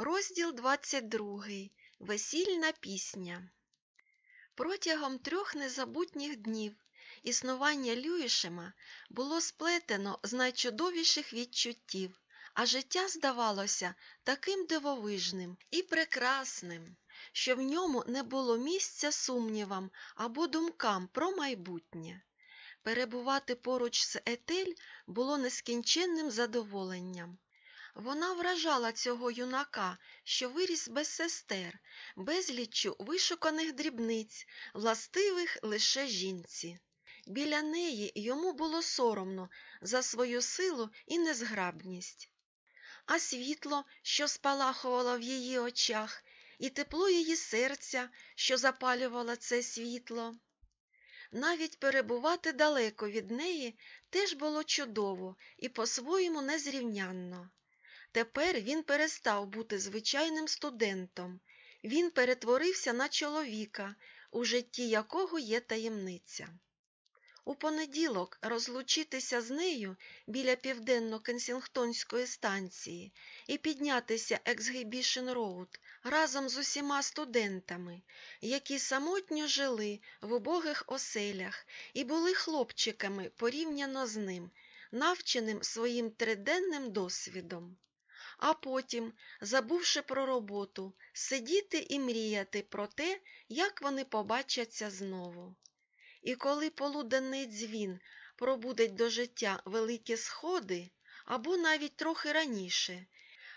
Розділ 22. Весільна пісня. Протягом трьох незабутніх днів існування Люїшема було сплетено з найчудовіших відчуттів, а життя здавалося таким дивовижним і прекрасним, що в ньому не було місця сумнівам або думкам про майбутнє. Перебувати поруч з Етель було нескінченним задоволенням. Вона вражала цього юнака, що виріс без сестер, безліччю вишуканих дрібниць, властивих лише жінці. Біля неї йому було соромно за свою силу і незграбність. А світло, що спалахувало в її очах, і тепло її серця, що запалювало це світло. Навіть перебувати далеко від неї теж було чудово і по-своєму незрівнянно. Тепер він перестав бути звичайним студентом, він перетворився на чоловіка, у житті якого є таємниця. У понеділок розлучитися з нею біля південно-кенсінгтонської станції і піднятися Ексгібішн Роуд разом з усіма студентами, які самотньо жили в убогих оселях і були хлопчиками порівняно з ним, навченим своїм триденним досвідом а потім, забувши про роботу, сидіти і мріяти про те, як вони побачаться знову. І коли полуденний дзвін пробудить до життя великі сходи, або навіть трохи раніше,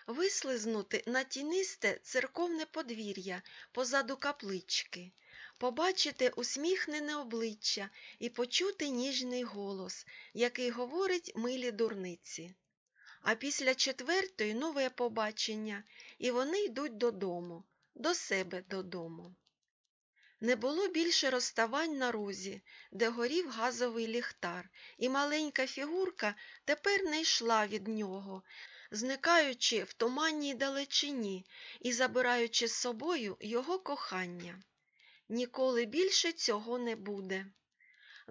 вислизнути на тінисте церковне подвір'я позаду каплички, побачити усміхнене обличчя і почути ніжний голос, який говорить милі дурниці а після четвертої нове побачення, і вони йдуть додому, до себе додому. Не було більше розставань на розі, де горів газовий ліхтар, і маленька фігурка тепер не йшла від нього, зникаючи в туманній далечині і забираючи з собою його кохання. Ніколи більше цього не буде.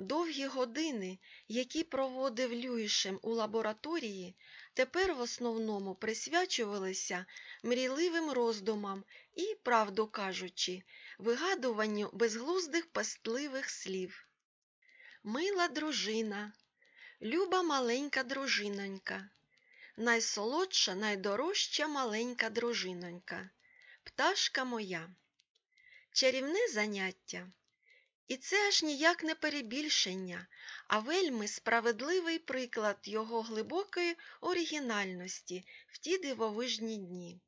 Довгі години, які проводив Люїшем у лабораторії, тепер в основному присвячувалися мрійливим роздумам і, правду кажучи, вигадуванню безглуздих пастливих слів. Мила дружина, люба маленька дружинонька, найсолодша, найдорожча маленька дружинонька, пташка моя, чарівне заняття. І це аж ніяк не перебільшення, а вельми справедливий приклад його глибокої оригінальності в ті дивовижні дні.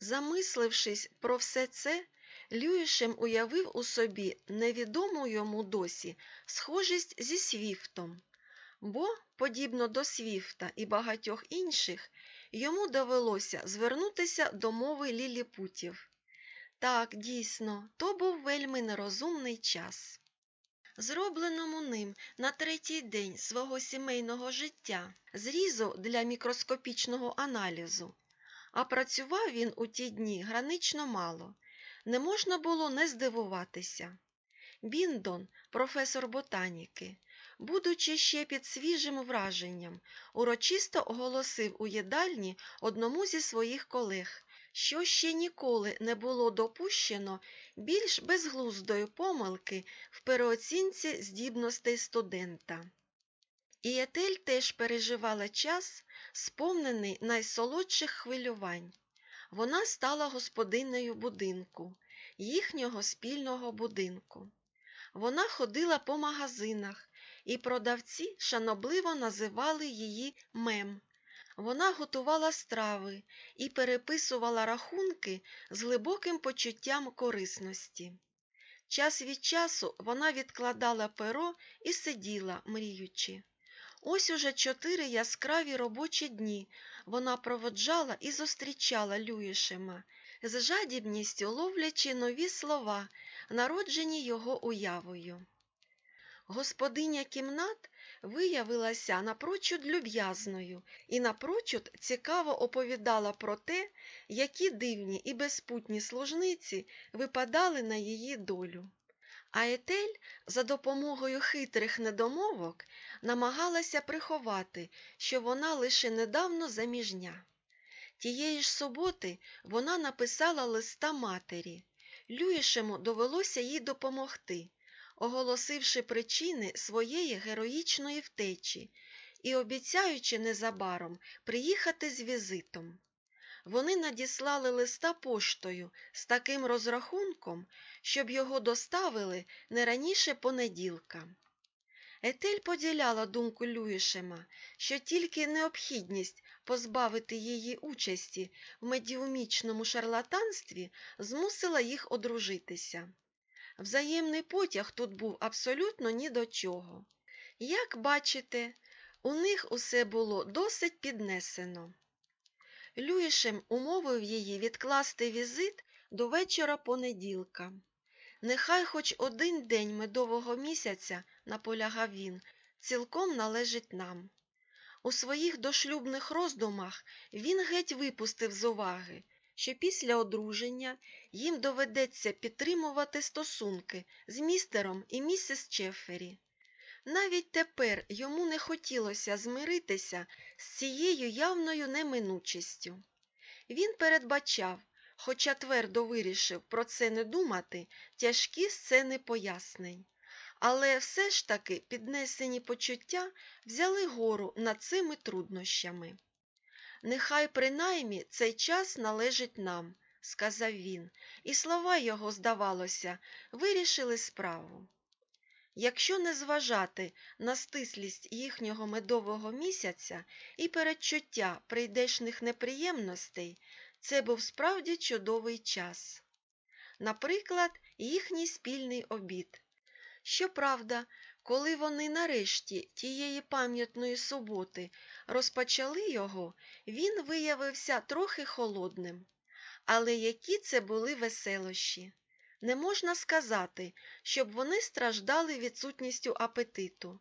Замислившись про все це, Люїшем уявив у собі невідому йому досі схожість зі Свіфтом, бо, подібно до Свіфта і багатьох інших, йому довелося звернутися до мови ліліпутів. Так, дійсно, то був вельми нерозумний час. Зробленому ним на третій день свого сімейного життя зрізу для мікроскопічного аналізу, а працював він у ті дні гранично мало, не можна було не здивуватися. Біндон, професор ботаніки, будучи ще під свіжим враженням, урочисто оголосив у їдальні одному зі своїх колег, що ще ніколи не було допущено більш безглуздої помилки в переоцінці здібностей студента. І Етель теж переживала час, сповнений найсолодших хвилювань. Вона стала господинею будинку, їхнього спільного будинку. Вона ходила по магазинах, і продавці шанобливо називали її мем. Вона готувала страви і переписувала рахунки з глибоким почуттям корисності. Час від часу вона відкладала перо і сиділа, мріючи. Ось уже чотири яскраві робочі дні вона проводжала і зустрічала Люїшема, з жадібністю ловлячи нові слова, народжені його уявою. Господиня кімнат виявилася напрочуд люб'язною і напрочуд цікаво оповідала про те, які дивні і безпутні служниці випадали на її долю. А Етель за допомогою хитрих недомовок намагалася приховати, що вона лише недавно заміжня. Тієї ж суботи вона написала листа матері. Люїшему довелося їй допомогти, оголосивши причини своєї героїчної втечі і обіцяючи незабаром приїхати з візитом. Вони надіслали листа поштою з таким розрахунком, щоб його доставили не раніше понеділка. Етель поділяла думку Люїшема, що тільки необхідність позбавити її участі в медіумічному шарлатанстві змусила їх одружитися. Взаємний потяг тут був абсолютно ні до чого. Як бачите, у них усе було досить піднесено. Люїшем умовив її відкласти візит до вечора понеділка. Нехай хоч один день медового місяця, наполягав він, цілком належить нам. У своїх дошлюбних роздумах він геть випустив з уваги, що після одруження їм доведеться підтримувати стосунки з містером і місіс Чеффері. Навіть тепер йому не хотілося змиритися з цією явною неминучістю. Він передбачав, хоча твердо вирішив про це не думати, тяжкі сцени пояснень. Але все ж таки піднесені почуття взяли гору над цими труднощами. Нехай принаймні цей час належить нам, сказав він, і слова його, здавалося, вирішили справу. Якщо не зважати на стислість їхнього медового місяця і передчуття прийдешних неприємностей, це був справді чудовий час. Наприклад, їхній спільний обід. Щоправда, коли вони нарешті тієї пам'ятної суботи розпочали його, він виявився трохи холодним. Але які це були веселощі! Не можна сказати, щоб вони страждали відсутністю апетиту.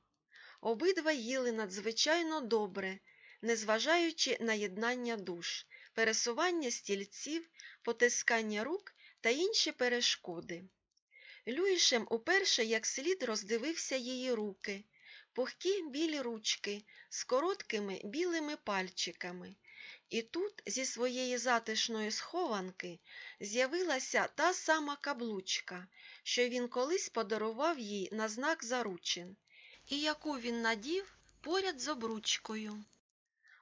Обидва їли надзвичайно добре, незважаючи на єднання душ, пересування стільців, потискання рук та інші перешкоди. Люїшем уперше як слід роздивився її руки, пухкі білі ручки з короткими білими пальчиками. І тут зі своєї затишної схованки з'явилася та сама каблучка, що він колись подарував їй на знак заручин, і яку він надів поряд з обручкою.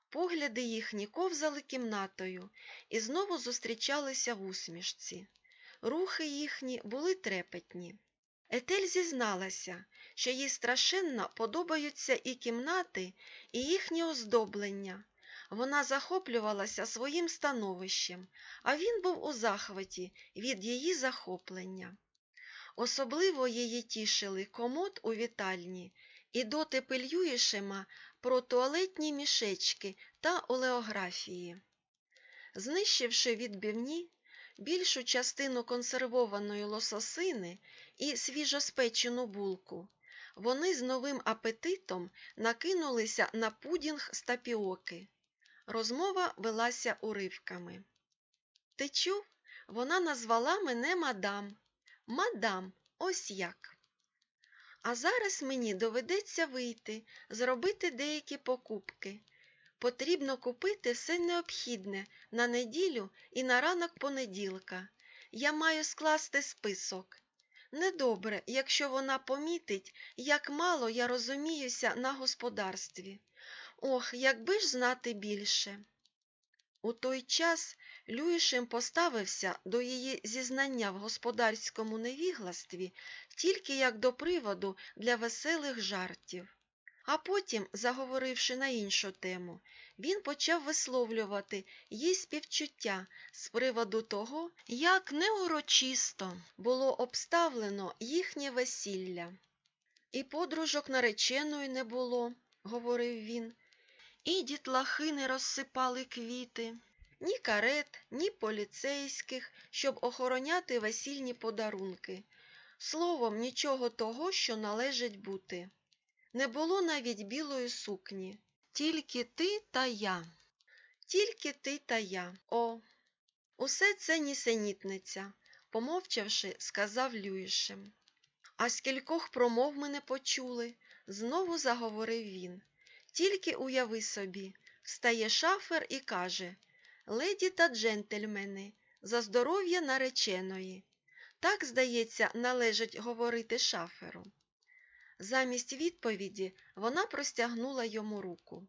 Погляди їхні ковзали кімнатою і знову зустрічалися в усмішці. Рухи їхні були трепетні. Етель зізналася, що їй страшенно подобаються і кімнати, і їхні оздоблення. Вона захоплювалася своїм становищем, а він був у захваті від її захоплення. Особливо її тішили комод у вітальні і дотипи Льюішема про туалетні мішечки та олеографії. Знищивши відбивні, більшу частину консервованої лососини і свіжоспечену булку, вони з новим апетитом накинулися на пудінг з тапіоки. Розмова велася уривками. Ти чув, вона назвала мене мадам. Мадам, ось як. А зараз мені доведеться вийти, зробити деякі покупки. Потрібно купити все необхідне на неділю і на ранок понеділка. Я маю скласти список. Недобре, якщо вона помітить, як мало я розуміюся на господарстві. Ох, якби ж знати більше. У той час Люїшем поставився до її зізнання в господарському невігластві тільки як до приводу для веселих жартів. А потім, заговоривши на іншу тему, він почав висловлювати їй співчуття з приводу того, як неурочисто було обставлено їхнє весілля. І подружок нареченої не було, говорив він, і дітлахи не розсипали квіти, ні карет, ні поліцейських, щоб охороняти весільні подарунки. Словом, нічого того, що належить бути. Не було навіть білої сукні. Тільки ти та я. Тільки ти та я. О, усе це нісенітниця, помовчавши, сказав Люїшем. А скількох промов ми не почули, знову заговорив він. Тільки уяви собі, встає шафер і каже Леді та джентльмени, за здоров'я нареченої. Так, здається, належить говорити шаферу. Замість відповіді вона простягнула йому руку.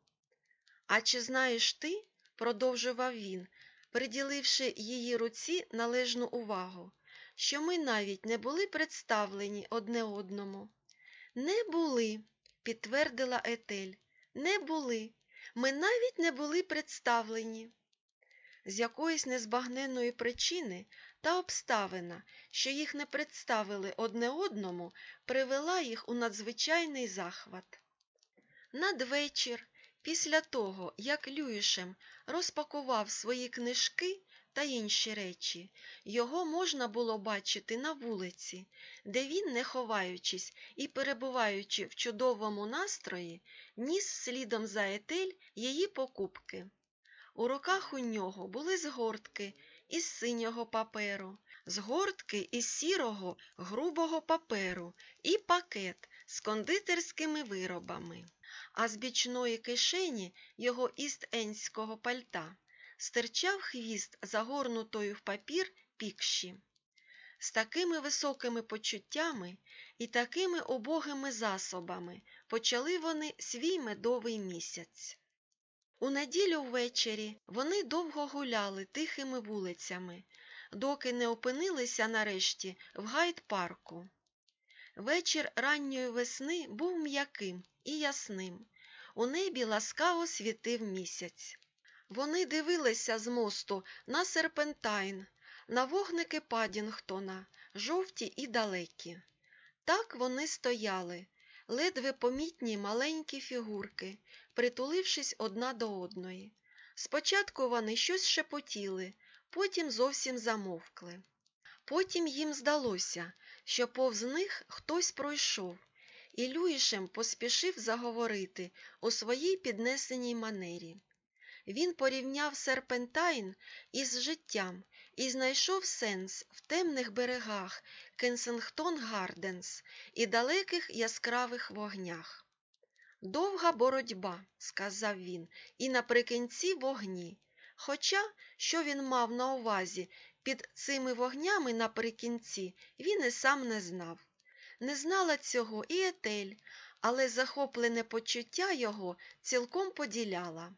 А чи знаєш ти, продовжував він, приділивши її руці належну увагу, що ми навіть не були представлені одне одному. Не були, підтвердила Етель, не були. Ми навіть не були представлені. З якоїсь незбагненної причини та обставина, що їх не представили одне одному, привела їх у надзвичайний захват. Надвечір, після того, як Люїшем розпакував свої книжки та інші речі, його можна було бачити на вулиці, де він, не ховаючись і перебуваючи в чудовому настрої, ніс слідом за етель її покупки. У руках у нього були згортки із синього паперу, згортки із сірого грубого паперу і пакет з кондитерськими виробами, а з бічної кишені його іст-енського пальта стирчав хвіст загорнутою в папір пікші. З такими високими почуттями і такими обогими засобами почали вони свій медовий місяць. У неділю ввечері вони довго гуляли тихими вулицями, доки не опинилися нарешті в гайд-парку. Вечір ранньої весни був м'яким і ясним. У небі ласкаво світив місяць. Вони дивилися з мосту на серпентайн, на вогники Падінгтона, жовті і далекі. Так вони стояли, ледве помітні маленькі фігурки, притулившись одна до одної. Спочатку вони щось шепотіли, потім зовсім замовкли. Потім їм здалося, що повз них хтось пройшов, і Люїшем поспішив заговорити у своїй піднесеній манері. Він порівняв серпентайн із життям і знайшов сенс в темних берегах Кенсингтон Гарденс і далеких яскравих вогнях. Довга боротьба, сказав він, і наприкінці вогні. Хоча, що він мав на увазі під цими вогнями наприкінці, він і сам не знав. Не знала цього і Етель, але захоплене почуття його цілком поділяла.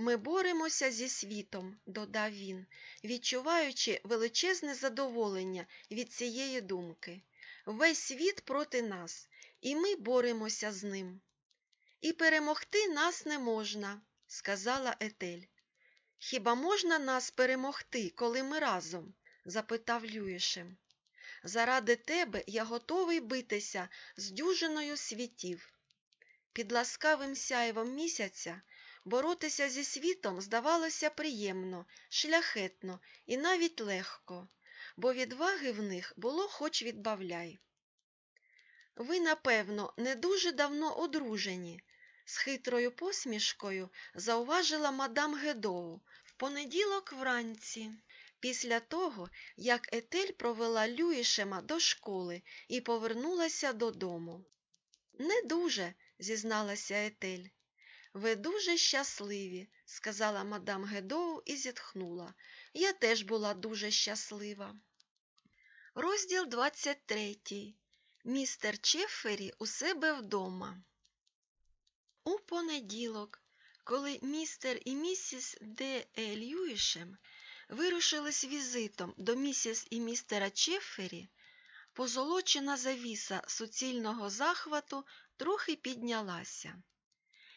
Ми боремося зі світом, додав він, відчуваючи величезне задоволення від цієї думки. Весь світ проти нас, і ми боремося з ним. І перемогти нас не можна, сказала Етель. Хіба можна нас перемогти, коли ми разом? запитав Люїшем. Заради тебе я готовий битися з дюжиною світів. Під ласкавим сяйвом місяця боротися зі світом здавалося приємно, шляхетно і навіть легко, бо відваги в них було хоч відбавляй. Ви, напевно, не дуже давно одружені, з хитрою посмішкою зауважила мадам Гедоу в понеділок вранці, після того, як Етель провела Люїшема до школи і повернулася додому. Не дуже, зізналася Етель. Ви дуже щасливі, сказала мадам Гедоу і зітхнула. Я теж була дуже щаслива. Розділ 23. Містер Чеффері у себе вдома. У понеділок, коли містер і місіс Д. Е. Льюішем вирушили з візитом до місіс і містера Чеффері, позолочена завіса суцільного захвату трохи піднялася.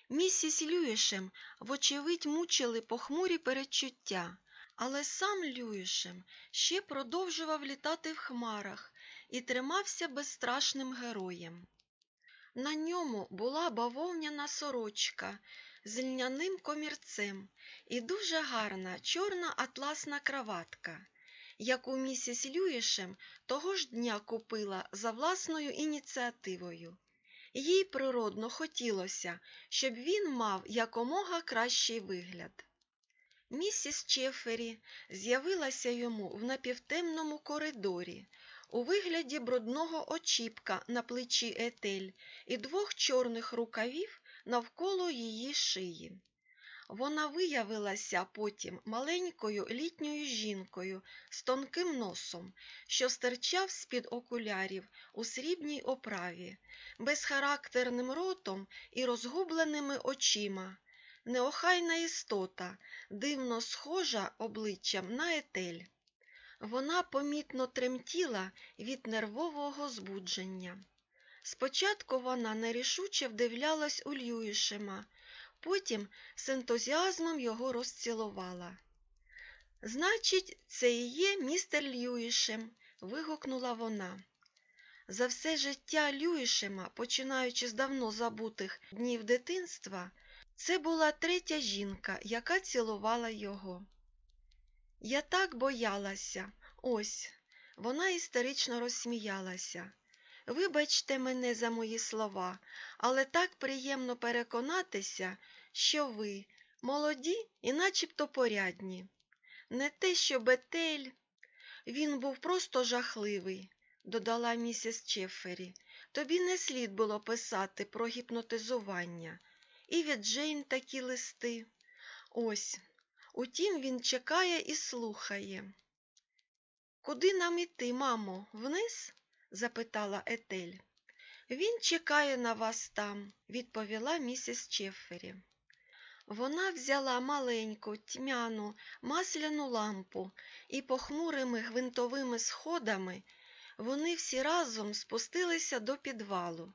Місіс Люїшем, вочевидь, мучили похмурі перечуття, але сам Люїшем ще продовжував літати в хмарах і тримався безстрашним героєм. На ньому була бавовняна сорочка з льняним комірцем і дуже гарна чорна атласна краватка, яку місіс Люїшем того ж дня купила за власною ініціативою. Їй природно хотілося, щоб він мав якомога кращий вигляд. Місіс Чефері з'явилася йому в напівтемному коридорі у вигляді брудного очіпка на плечі етель і двох чорних рукавів навколо її шиї. Вона виявилася потім маленькою літньою жінкою з тонким носом, що стирчав з-під окулярів у срібній оправі, безхарактерним ротом і розгубленими очима. Неохайна істота, дивно схожа обличчям на етель. Вона помітно тремтіла від нервового збудження. Спочатку вона нерішуче вдивлялась у Льюішема, потім з ентузіазмом його розцілувала. Значить, це і є містер Льюішем, вигукнула вона. За все життя Люїшема, починаючи з давно забутих днів дитинства, це була третя жінка, яка цілувала його. Я так боялася, ось, вона істерично розсміялася. Вибачте мене за мої слова, але так приємно переконатися, що ви молоді і начебто порядні. Не те, що Бетель. Він був просто жахливий, додала місіс Чеффері. Тобі не слід було писати про гіпнотизування. І від Джейн такі листи. Ось. Утім, він чекає і слухає. Куди нам іти, мамо, вниз? Запитала Етель. Він чекає на вас там, відповіла місіс Чеффері. Вона взяла маленьку, тьмяну, масляну лампу, і похмурими гвинтовими сходами вони всі разом спустилися до підвалу,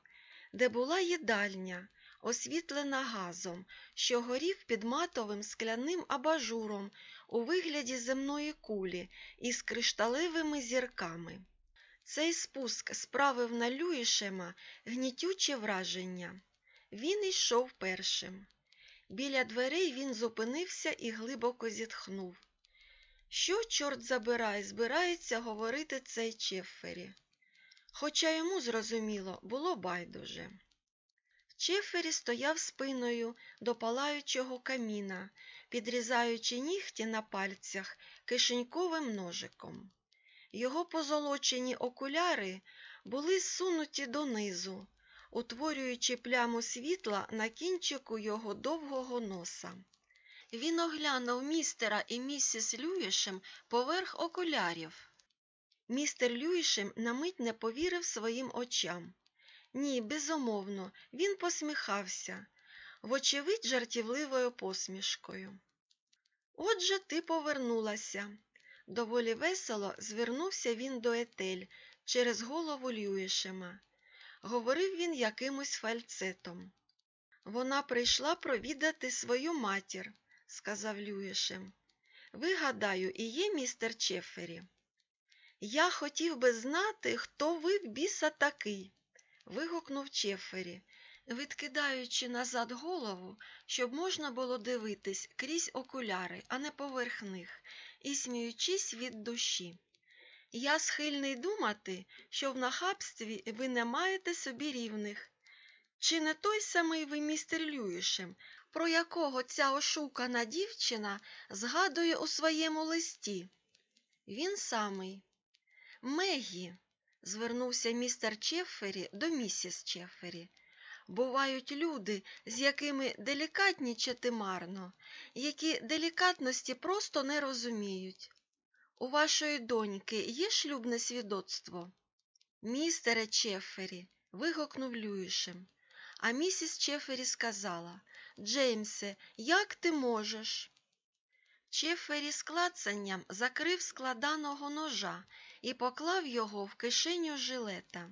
де була їдальня, освітлена газом, що горів під матовим скляним абажуром у вигляді земної кулі із кришталевими зірками. Цей спуск справив на Люїшема гнітюче враження. Він йшов першим. Біля дверей він зупинився і глибоко зітхнув. Що, чорт забирай, збирається говорити цей Чеффері? Хоча йому, зрозуміло, було байдуже. Чеффері стояв спиною до палаючого каміна, підрізаючи нігті на пальцях кишеньковим ножиком. Його позолочені окуляри були зсунуті донизу, утворюючи пляму світла на кінчику його довгого носа. Він оглянув містера і місіс Люїшем поверх окулярів. Містер Люїшем на мить не повірив своїм очам. Ні, безумовно, він посміхався, вочевидь, жартівливою посмішкою. Отже, ти повернулася. Доволі весело звернувся він до етель через голову Люїшема. Говорив він якимось фальцетом. Вона прийшла провідати свою матір, сказав Люїшем. Ви, гадаю, і є містер Чефері. Я хотів би знати, хто ви в біса такий, вигукнув Чефері, відкидаючи назад голову, щоб можна було дивитись крізь окуляри, а не поверх них, і сміючись від душі. Я схильний думати, що в нахабстві ви не маєте собі рівних. Чи не той самий ви містер Люїшем, про якого ця ошукана дівчина згадує у своєму листі? Він самий. Мегі, звернувся містер Чеффері до місіс Чеффері. Бувають люди, з якими делікатнічати марно, які делікатності просто не розуміють. У вашої доньки є шлюбне свідоцтво? Містере Чеффері, вигукнув Люїшем. А місіс Чефері сказала Джеймсе, як ти можеш? Чефері з клацанням закрив складаного ножа і поклав його в кишеню жилета.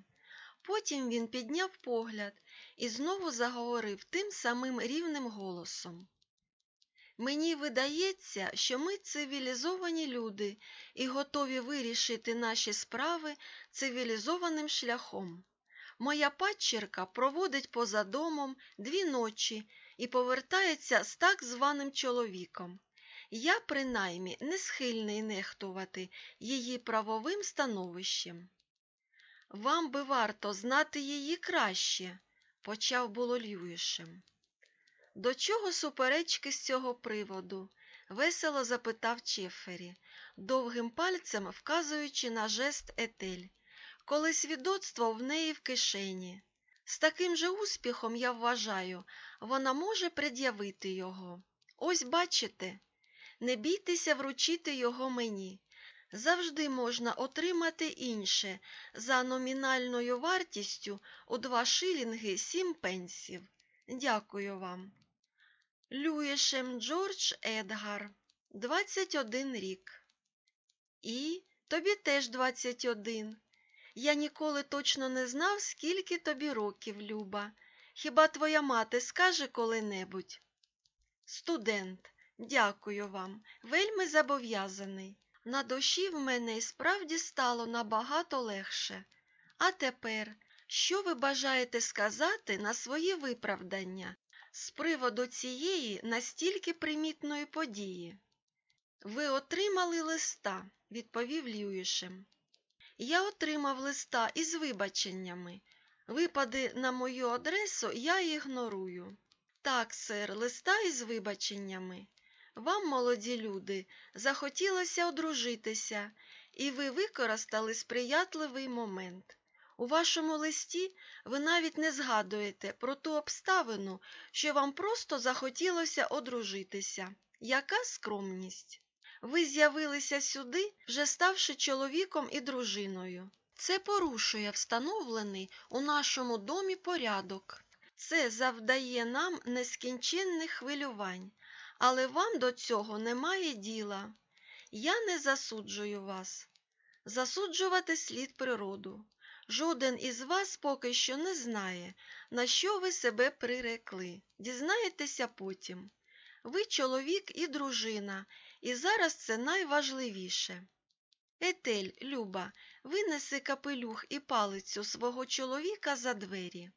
Потім він підняв погляд і знову заговорив тим самим рівним голосом. Мені видається, що ми цивілізовані люди і готові вирішити наші справи цивілізованим шляхом. Моя падчерка проводить поза домом дві ночі і повертається з так званим чоловіком. Я, принаймні, не схильний нехтувати її правовим становищем. Вам би варто знати її краще, почав було Льюішем. До чого суперечки з цього приводу? весело запитав Чефері, довгим пальцем вказуючи на жест етель, коли свідоцтво в неї в кишені. З таким же успіхом, я вважаю, вона може пред'явити його. Ось бачите, не бійтеся вручити його мені. Завжди можна отримати інше за номінальною вартістю у два шилінги сім пенсів. Дякую вам. Люєшем Джордж Едгар, 21 рік. І тобі теж 21. Я ніколи точно не знав, скільки тобі років, Люба. Хіба твоя мати скаже коли-небудь? Студент, дякую вам, вельми зобов'язаний. На душі в мене і справді стало набагато легше. А тепер, що ви бажаєте сказати на свої виправдання з приводу цієї настільки примітної події? Ви отримали листа, відповів Льюішем. Я отримав листа із вибаченнями. Випади на мою адресу я ігнорую. Так, сер, листа із вибаченнями. Вам, молоді люди, захотілося одружитися, і ви використали сприятливий момент. У вашому листі ви навіть не згадуєте про ту обставину, що вам просто захотілося одружитися. Яка скромність! Ви з'явилися сюди, вже ставши чоловіком і дружиною. Це порушує встановлений у нашому домі порядок. Це завдає нам нескінченних хвилювань, але вам до цього немає діла. Я не засуджую вас. Засуджувати слід природу. Жоден із вас поки що не знає, на що ви себе прирекли. Дізнаєтеся потім. Ви чоловік і дружина, і зараз це найважливіше. Етель, Люба, винеси капелюх і палицю свого чоловіка за двері.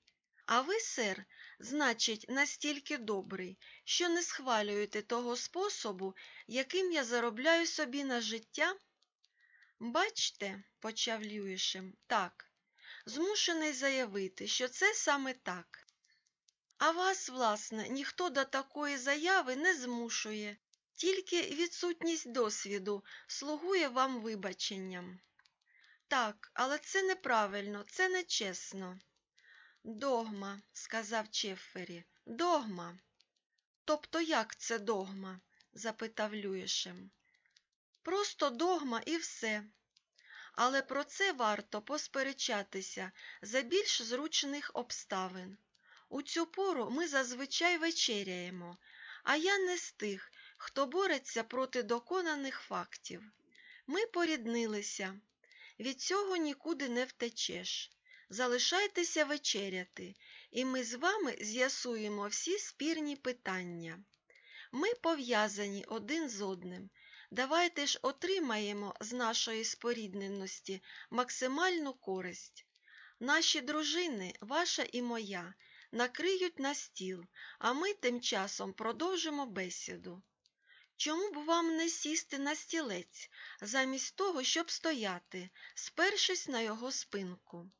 А ви, сер, значить, настільки добрий, що не схвалюєте того способу, яким я заробляю собі на життя? Бачте, почав Люїшем, так, змушений заявити, що це саме так. А вас, власне, ніхто до такої заяви не змушує, тільки відсутність досвіду слугує вам вибаченням. Так, але це неправильно, це нечесно. Догма, сказав Чеффері, догма. Тобто як це догма? запитав Люєшем. Просто догма і все. Але про це варто посперечатися за більш зручних обставин. У цю пору ми зазвичай вечеряємо, а я не з тих, хто бореться проти доконаних фактів. Ми поріднилися. Від цього нікуди не втечеш. Залишайтеся вечеряти, і ми з вами з'ясуємо всі спірні питання. Ми пов'язані один з одним. Давайте ж отримаємо з нашої спорідненості максимальну користь. Наші дружини, ваша і моя, накриють на стіл, а ми тим часом продовжимо бесіду. Чому б вам не сісти на стілець, замість того, щоб стояти, спершись на його спинку?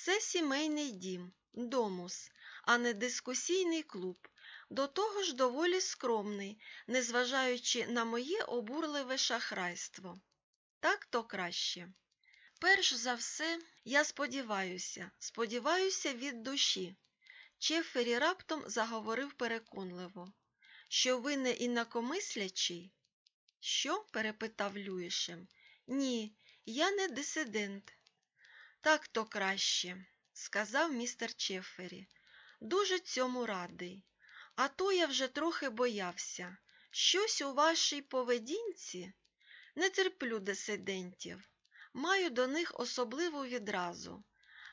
Це сімейний дім, домус, а не дискусійний клуб, до того ж доволі скромний, незважаючи на моє обурливе шахрайство. Так то краще. Перш за все, я сподіваюся, сподіваюся від душі. Чефері раптом заговорив переконливо. Що ви не інакомислячий? Що? перепитав Люїшем. Ні, я не дисидент. Так то краще, сказав містер Чефері. Дуже цьому радий. А то я вже трохи боявся. Щось у вашій поведінці не терплю дисидентів. Маю до них особливу відразу.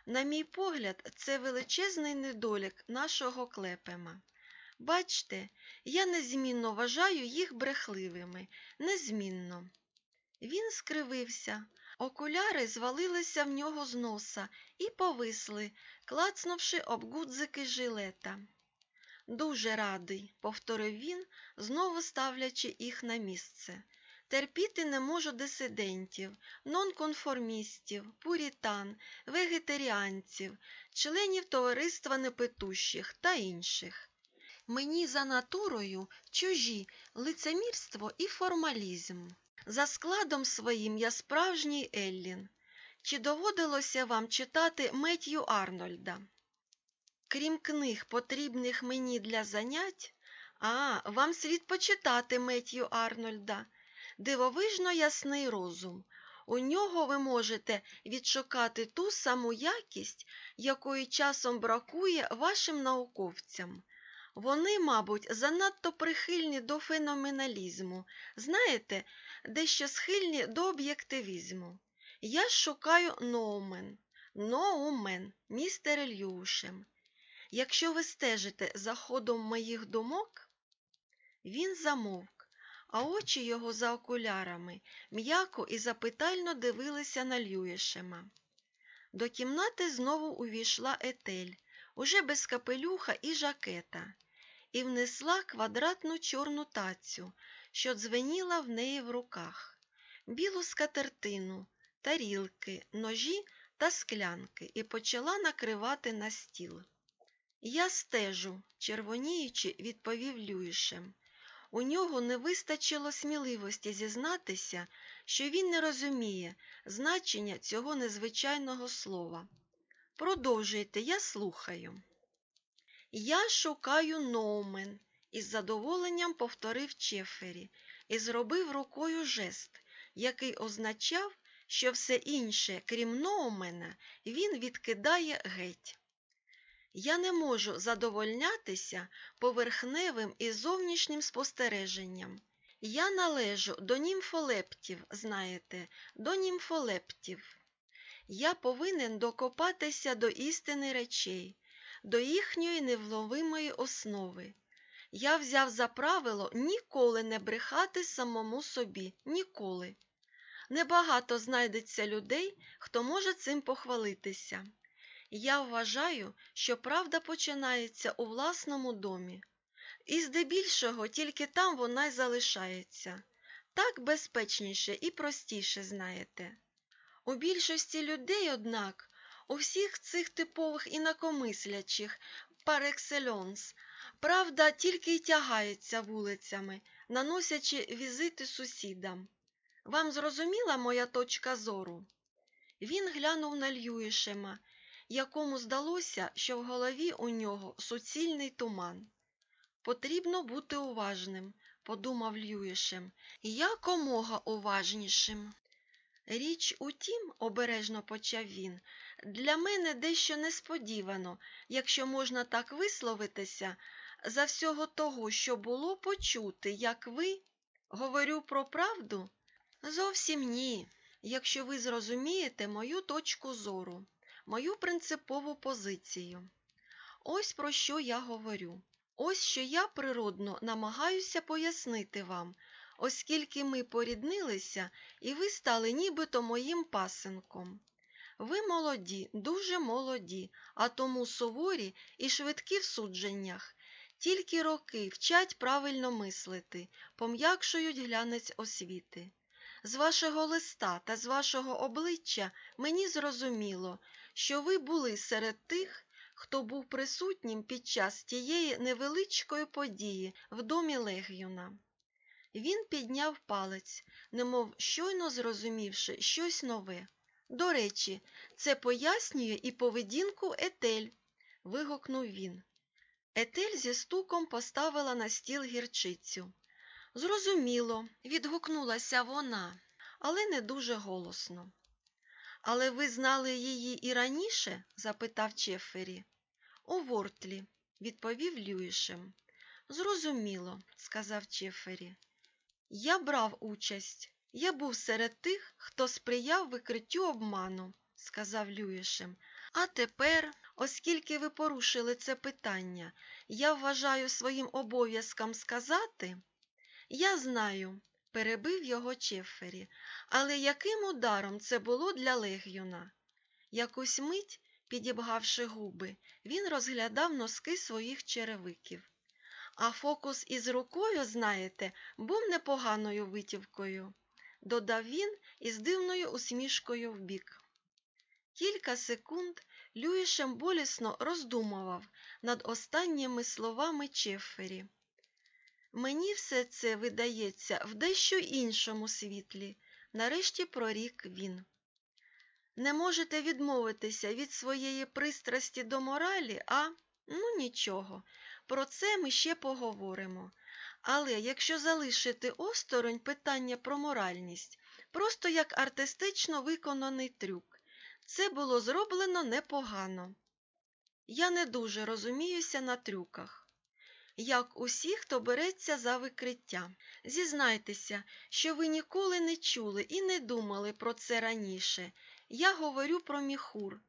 На мій погляд, це величезний недолік нашого клепема. Бачте, я незмінно вважаю їх брехливими, незмінно. Він скривився, окуляри звалилися в нього з носа і повисли, клацнувши об гудзики жилета. Дуже радий, повторив він, знову ставлячи їх на місце. Терпіти не можу дисидентів, нонконформістів, пурітан, вегетаріанців, членів товариства непитущих та інших. Мені за натурою чужі лицемірство і формалізм. За складом своїм я справжній Еллін. Чи доводилося вам читати Меттью Арнольда? Крім книг, потрібних мені для занять, А, вам слід почитати Меттью Арнольда. Дивовижно ясний розум. У нього ви можете відшукати ту саму якість, якої часом бракує вашим науковцям. Вони, мабуть, занадто прихильні до феноменалізму, знаєте, дещо схильні до об'єктивізму. Я шукаю ноумен, ноумен, містер Ільюшем. Якщо ви стежите за ходом моїх думок, він замовк, а очі його за окулярами м'яко і запитально дивилися на Льюішема. До кімнати знову увійшла етель, уже без капелюха і жакета, і внесла квадратну чорну тацю, що дзвеніла в неї в руках, білу скатертину, тарілки, ножі та склянки, і почала накривати на стіл. Я стежу, червоніючи, відповів Люїшем. У нього не вистачило сміливості зізнатися, що він не розуміє значення цього незвичайного слова. Продовжуйте, я слухаю. Я шукаю ноумен, із задоволенням повторив Чефері і зробив рукою жест, який означав, що все інше, крім ноумена, він відкидає геть. Я не можу задовольнятися поверхневим і зовнішнім спостереженням. Я належу до німфолептів, знаєте, до німфолептів. Я повинен докопатися до істини речей, до їхньої невловимої основи. Я взяв за правило ніколи не брехати самому собі, ніколи. Небагато знайдеться людей, хто може цим похвалитися. Я вважаю, що правда починається у власному домі, і здебільшого тільки там вона й залишається. Так безпечніше і простіше знаєте. У більшості людей, однак, у всіх цих типових інакомислячих excellence, правда тільки й тягається вулицями, наносячи візити сусідам. Вам зрозуміла моя точка зору? Він глянув на Льюішема, якому здалося, що в голові у нього суцільний туман. Потрібно бути уважним, подумав Льюішем, якомога уважнішим. Річ у тім, обережно почав він, для мене дещо несподівано, якщо можна так висловитися, за всього того, що було почути, як ви. Говорю про правду? Зовсім ні, якщо ви зрозумієте мою точку зору, мою принципову позицію. Ось про що я говорю. Ось що я природно намагаюся пояснити вам, оскільки ми поріднилися, і ви стали нібито моїм пасенком. Ви молоді, дуже молоді, а тому суворі і швидкі в судженнях. Тільки роки вчать правильно мислити, пом'якшують глянець освіти. З вашого листа та з вашого обличчя мені зрозуміло, що ви були серед тих, хто був присутнім під час тієї невеличкої події в домі Легіона. Він підняв палець, немов щойно зрозумівши щось нове. До речі, це пояснює і поведінку Етель, вигукнув він. Етель зі стуком поставила на стіл гірчицю. Зрозуміло, відгукнулася вона, але не дуже голосно. Але ви знали її і раніше? запитав Чефері. У Вортлі, відповів Люїшем. Зрозуміло, сказав Чефері. Я брав участь. Я був серед тих, хто сприяв викриттю обману, сказав Люїшем. А тепер, оскільки ви порушили це питання, я вважаю своїм обов'язком сказати. Я знаю, перебив його Чефері, але яким ударом це було для Легіона? Якусь мить, підібгавши губи, він розглядав носки своїх черевиків. А фокус із рукою, знаєте, був непоганою витівкою, додав він із дивною усмішкою вбік. Кілька секунд Люїшем болісно роздумував над останніми словами Чефері. Мені все це видається в дещо іншому світлі, нарешті прорік він. Не можете відмовитися від своєї пристрасті до моралі, а ну нічого. Про це ми ще поговоримо. Але якщо залишити осторонь питання про моральність, просто як артистично виконаний трюк, це було зроблено непогано. Я не дуже розуміюся на трюках. Як усі, хто береться за викриття. Зізнайтеся, що ви ніколи не чули і не думали про це раніше. Я говорю про міхур.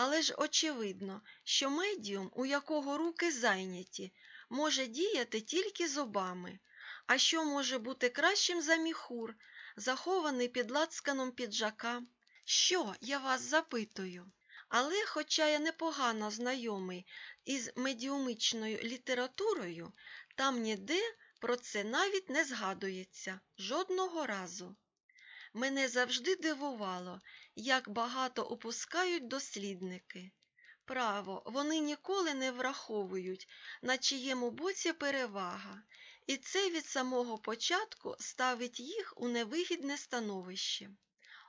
Але ж очевидно, що медіум, у якого руки зайняті, може діяти тільки зубами. А що може бути кращим за міхур, захований під лацканом піджака? Що, я вас запитую? Але, хоча я непогано знайомий із медіумичною літературою, там ніде про це навіть не згадується жодного разу. Мене завжди дивувало, як багато опускають дослідники. Право, вони ніколи не враховують, на чиєму боці перевага, і це від самого початку ставить їх у невигідне становище.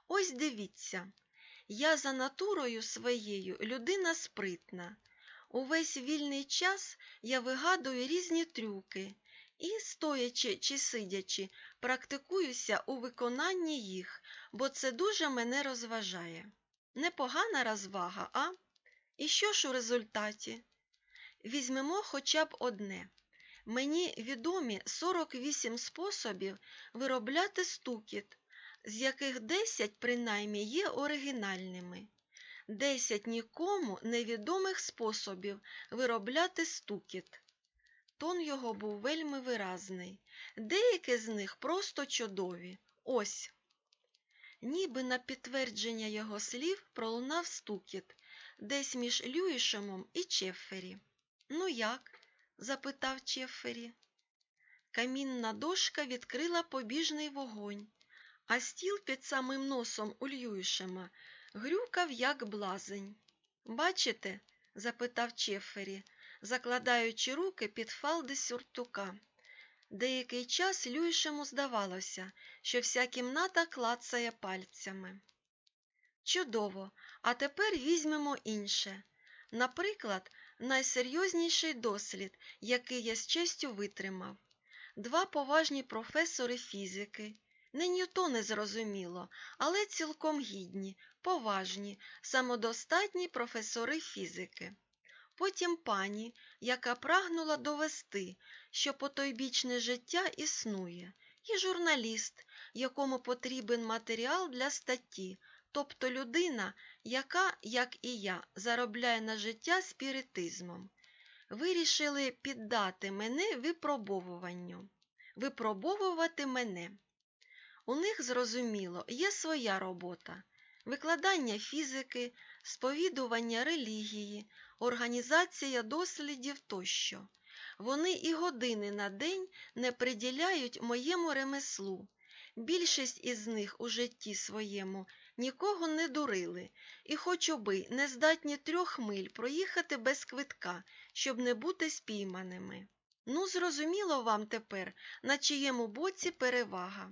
Ось дивіться, я за натурою своєю людина спритна. Увесь вільний час я вигадую різні трюки і, стоячи чи сидячи, практикуюся у виконанні їх, бо це дуже мене розважає. Непогана розвага, а? І що ж у результаті? Візьмемо хоча б одне. Мені відомі 48 способів виробляти стукіт, з яких 10 принаймні є оригінальними. 10 нікому невідомих способів виробляти стукіт. Тон його був вельми виразний. Деякі з них просто чудові. Ось. Ніби на підтвердження його слів пролунав стукіт десь між Люїшемом і Чеффері. Ну як? запитав Чеффері. Камінна дошка відкрила побіжний вогонь, а стіл під самим носом у Льюішема грюкав, як блазень. Бачите? запитав Чеффері, закладаючи руки під фалди сюртука. Деякий час Люїшему здавалося, що вся кімната клацає пальцями. Чудово, а тепер візьмемо інше. Наприклад, найсерйозніший дослід, який я з честю витримав. Два поважні професори фізики, не Ньютони зрозуміло, але цілком гідні, поважні, самодостатні професори фізики. Потім пані, яка прагнула довести, що потойбічне життя існує, і журналіст, якому потрібен матеріал для статті, тобто людина, яка, як і я, заробляє на життя спіритизмом. Вирішили піддати мене випробовуванню, випробовувати мене. У них, зрозуміло, є своя робота викладання фізики, сповідування релігії, організація дослідів тощо. Вони і години на день не приділяють моєму ремеслу. Більшість із них у житті своєму нікого не дурили, і хоч оби не здатні трьох миль проїхати без квитка, щоб не бути спійманими. Ну, зрозуміло вам тепер, на чиєму боці перевага.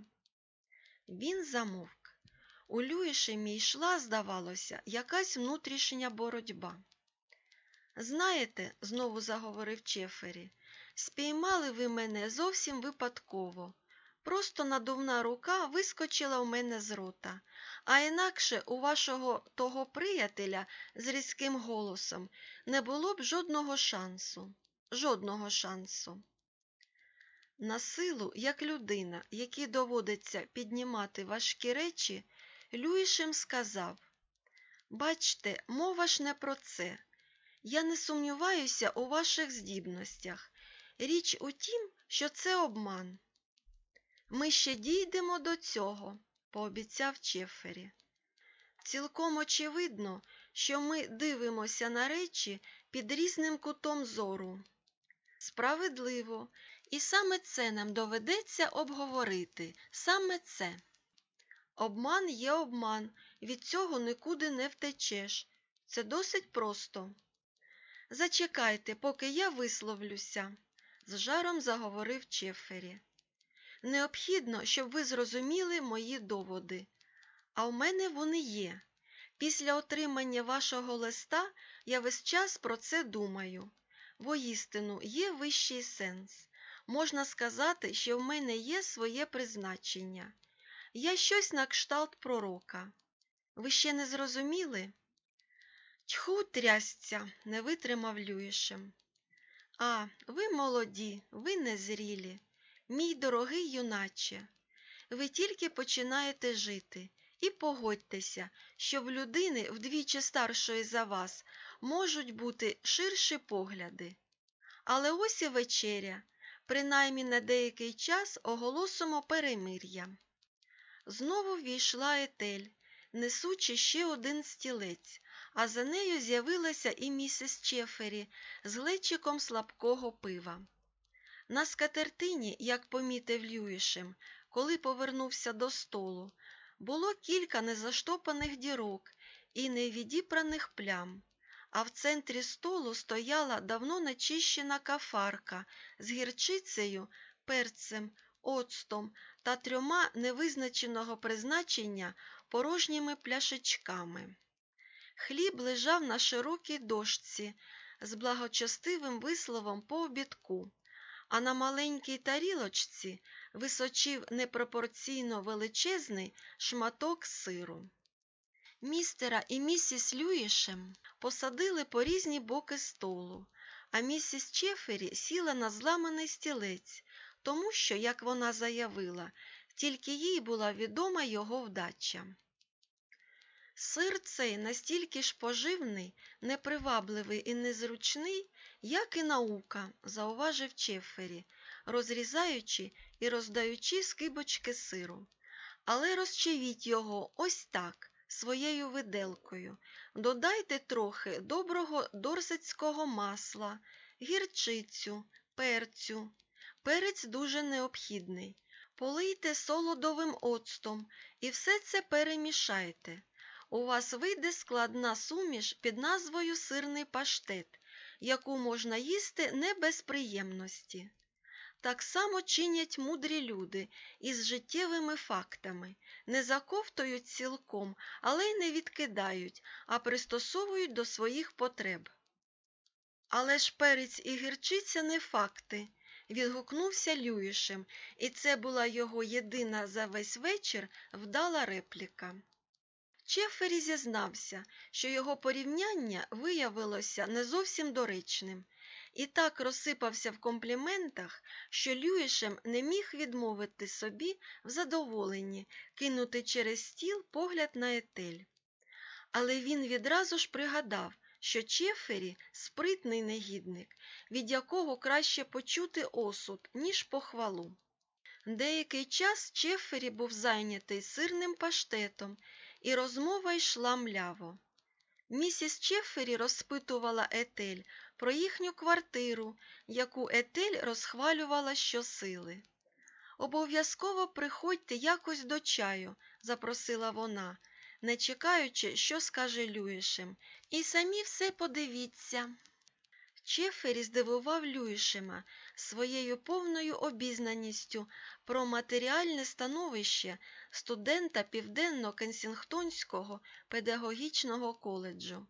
Він замовк. У Люїшемі йшла, здавалося, якась внутрішня боротьба. Знаєте, знову заговорив Чефері, спіймали ви мене зовсім випадково. Просто надувна рука вискочила в мене з рота, а інакше у вашого того приятеля з різким голосом не було б жодного шансу. Жодного шансу. На силу, як людина, якій доводиться піднімати важкі речі, Люїшем сказав Бачте, мова ж не про це. Я не сумніваюся у ваших здібностях. Річ у тім, що це обман. Ми ще дійдемо до цього, пообіцяв Чефері. Цілком очевидно, що ми дивимося на речі під різним кутом зору. Справедливо, і саме це нам доведеться обговорити, саме це. Обман є обман, від цього нікуди не втечеш. Це досить просто. Зачекайте, поки я висловлюся, з жаром заговорив Чефері. Необхідно, щоб ви зрозуміли мої доводи. А в мене вони є. Після отримання вашого листа я весь час про це думаю. воістину є вищий сенс. Можна сказати, що в мене є своє призначення. Я щось на кшталт пророка. Ви ще не зрозуміли? Чху трясця, не витримав Люїшем. А, ви молоді, ви незрілі, мій дорогий юначе. Ви тільки починаєте жити, і погодьтеся, що в людини вдвічі старшої за вас можуть бути ширші погляди. Але ось і вечеря, принаймні на деякий час оголосимо перемир'я. Знову війшла етель, несучи ще один стілець, а за нею з'явилася і місіс Чефері з глечиком слабкого пива. На скатертині, як помітив Люїшем, коли повернувся до столу, було кілька незаштопаних дірок і невідіпраних плям, а в центрі столу стояла давно начищена кафарка з гірчицею, перцем, оцтом та трьома невизначеного призначення порожніми пляшечками. Хліб лежав на широкій дошці з благочестивим висловом по обідку, а на маленькій тарілочці височив непропорційно величезний шматок сиру. Містера і місіс Люїшем посадили по різні боки столу, а місіс Чефері сіла на зламаний стілець, тому що, як вона заявила, тільки їй була відома його вдача. Сир цей настільки ж поживний, непривабливий і незручний, як і наука, зауважив Чефері, розрізаючи і роздаючи скибочки сиру. Але розчевіть його ось так, своєю виделкою. Додайте трохи доброго дорсецького масла, гірчицю, перцю. Перець дуже необхідний. Полийте солодовим оцтом і все це перемішайте. У вас вийде складна суміш під назвою сирний паштет, яку можна їсти не без приємності. Так само чинять мудрі люди із життєвими фактами, не заковтують цілком, але й не відкидають, а пристосовують до своїх потреб. Але ж перець і гірчиця не факти, відгукнувся Люїшем, і це була його єдина за весь вечір вдала репліка. Чефері зізнався, що його порівняння виявилося не зовсім доречним, і так розсипався в компліментах, що Люїшем не міг відмовити собі в задоволенні кинути через стіл погляд на етель. Але він відразу ж пригадав, що Чефері спритний негідник, від якого краще почути осуд, ніж похвалу. Деякий час Чефері був зайнятий сирним паштетом, і розмова йшла мляво. Місіс Чефері розпитувала Етель про їхню квартиру, яку Етель розхвалювала щосили. Обов'язково приходьте якось до чаю, запросила вона, не чекаючи, що скаже Люїшем, і самі все подивіться. Чефері здивував Люїшема своєю повною обізнаністю про матеріальне становище студента Південно-Кенсінгтонського педагогічного коледжу.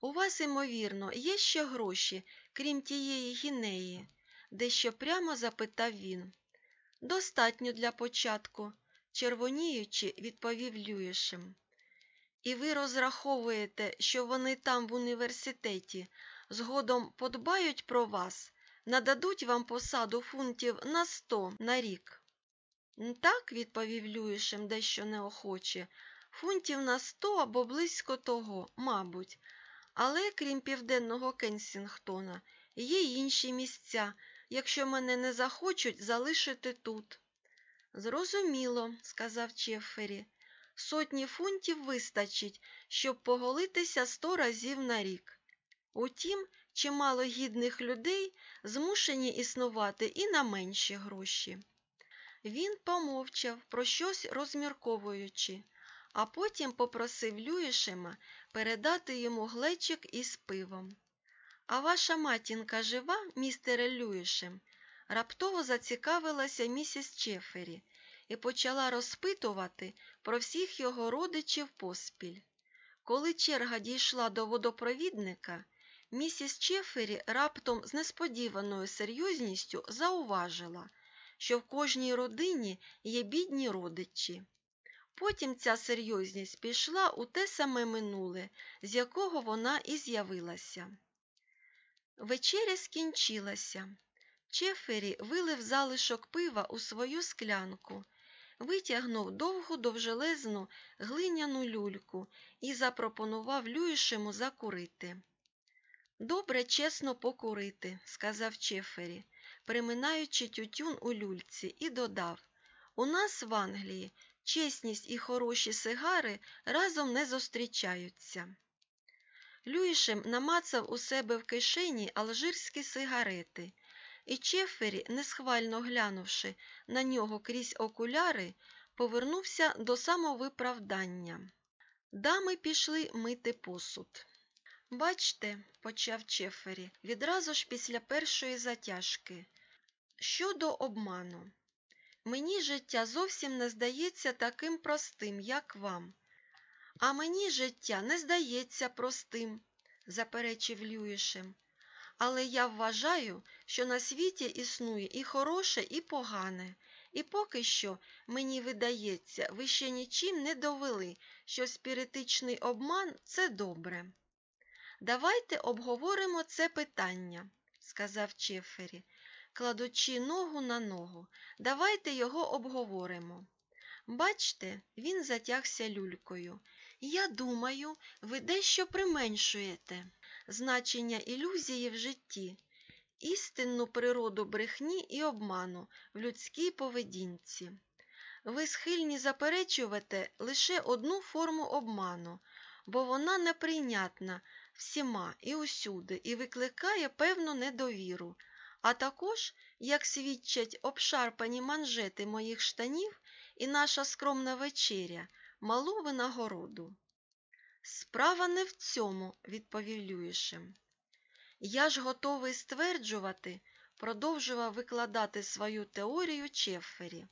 У вас, ймовірно, є ще гроші, крім тієї гінеї, дещо прямо запитав він. Достатньо для початку, червоніючи, відповів Люїшем. І ви розраховуєте, що вони там в університеті згодом подбають про вас, нададуть вам посаду фунтів на сто на рік. Так, відповів Люїшем дещо неохоче, фунтів на сто або близько того, мабуть. Але крім південного Кенсінгтона, є й інші місця, якщо мене не захочуть залишити тут. Зрозуміло, сказав Чеффері. Сотні фунтів вистачить, щоб поголитися сто разів на рік. Утім, чимало гідних людей змушені існувати і на менші гроші. Він помовчав, про щось розмірковуючи, а потім попросив Люїшема передати йому глечик із пивом. А ваша матінка жива, містере Люїшем? Раптово зацікавилася місіс Чефері і почала розпитувати про всіх його родичів поспіль. Коли черга дійшла до водопровідника, Місіс Чефері раптом з несподіваною серйозністю зауважила, що в кожній родині є бідні родичі. Потім ця серйозність пішла у те саме минуле, з якого вона і з'явилася. Вечеря скінчилася. Чефері вилив залишок пива у свою склянку, витягнув довгу довжелезну глиняну люльку і запропонував Люїшему закурити. Добре, чесно покурити, сказав Чефері, приминаючи тютюн у люльці, і додав У нас в Англії чесність і хороші сигари разом не зустрічаються. Люїшем намацав у себе в кишені алжирські сигарети, і Чефері, несхвально глянувши на нього крізь окуляри, повернувся до самовиправдання. Дами пішли мити посуд. Бачте, почав Чефері, відразу ж після першої затяжки. Щодо обману. Мені життя зовсім не здається таким простим, як вам. А мені життя не здається простим, заперечив Люїшем. Але я вважаю, що на світі існує і хороше, і погане, і поки що, мені видається, ви ще нічим не довели, що спіритичний обман це добре. Давайте обговоримо це питання, сказав Чефері, кладучи ногу на ногу. Давайте його обговоримо. Бачте, він затягся люлькою. Я думаю, ви дещо применшуєте значення ілюзії в житті, істинну природу брехні і обману в людській поведінці. Ви схильні заперечувати лише одну форму обману, бо вона неприйнятна всіма і усюди і викликає певну недовіру, а також, як свідчать обшарпані манжети моїх штанів і наша скромна вечеря, малу винагороду. Справа не в цьому, відповів Люїшем. Я ж готовий стверджувати, продовжував викладати свою теорію Чеффері,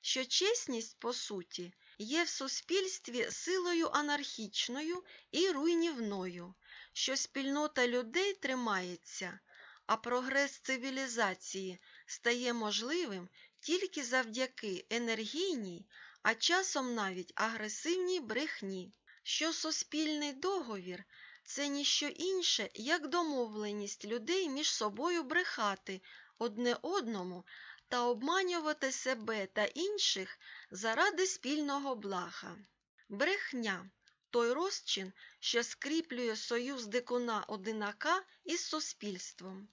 що чесність, по суті, є в суспільстві силою анархічною і руйнівною, що спільнота людей тримається, а прогрес цивілізації стає можливим тільки завдяки енергійній, а часом навіть агресивній брехні, що суспільний договір це ніщо інше, як домовленість людей між собою брехати одне одному та обманювати себе та інших заради спільного блага. Брехня той розчин, що скріплює союз дикуна одинака із суспільством.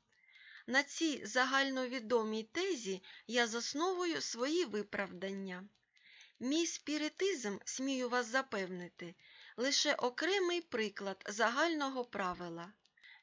На цій загальновідомій тезі я засновую свої виправдання. Мій спіритизм, смію вас запевнити, лише окремий приклад загального правила.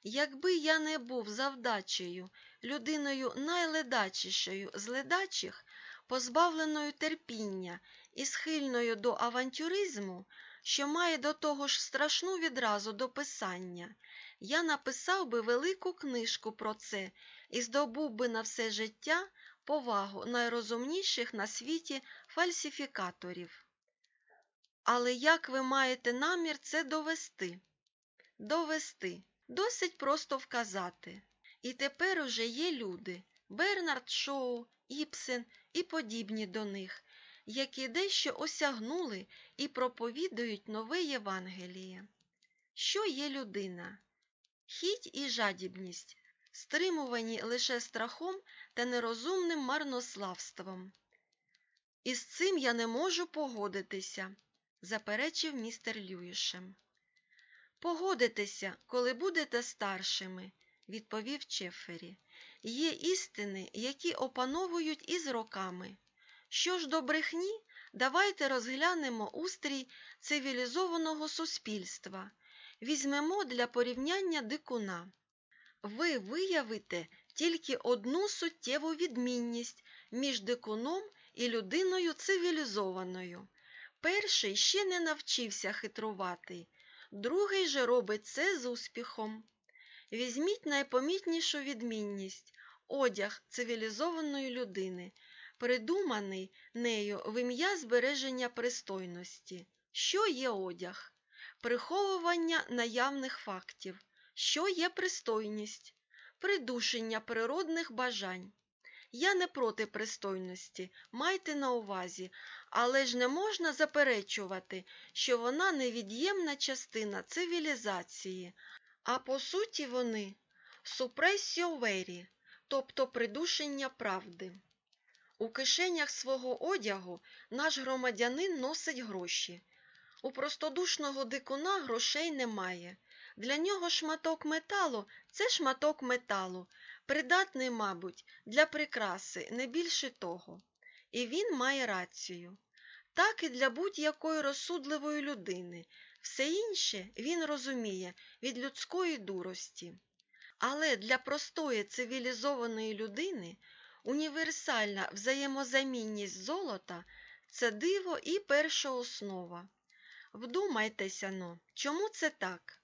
Якби я не був завдачею, людиною найледачішою з ледачих, позбавленою терпіння і схильною до авантюризму, що має до того ж страшну відразу до писання, я написав би велику книжку про це і здобув би на все життя повагу найрозумніших на світі фальсифікаторів. Але як ви маєте намір це довести? Довести. Досить просто вказати. І тепер уже є люди Бернард Шоу, Іпсен і подібні до них, які дещо осягнули і проповідують нове Євангеліє. Що є людина? Хіть і жадібність, стримувані лише страхом та нерозумним марнославством. І з цим я не можу погодитися, заперечив містер Люїшем. Погодитеся, коли будете старшими, відповів Чефері. Є істини, які опановують із роками. Що ж до брехні, давайте розглянемо устрій цивілізованого суспільства, візьмемо для порівняння дикуна. Ви виявите тільки одну суттєву відмінність між дикуном і людиною цивілізованою. Перший ще не навчився хитрувати, другий же робить це з успіхом. Візьміть найпомітнішу відмінність одяг цивілізованої людини, придуманий нею в ім'я збереження пристойності. Що є одяг? Приховування наявних фактів. що є пристойність, придушення природних бажань. Я не проти пристойності, майте на увазі, але ж не можна заперечувати, що вона невід'ємна частина цивілізації, а по суті вони супресіо вері, тобто придушення правди. У кишенях свого одягу наш громадянин носить гроші. У простодушного дикуна грошей немає. Для нього шматок металу це шматок металу, придатний, мабуть, для прикраси, не більше того. І він має рацію. Так і для будь-якої розсудливої людини. Все інше він розуміє від людської дурості. Але для простої цивілізованої людини універсальна взаємозамінність золота це диво і перша основа. Вдумайтеся но, чому це так?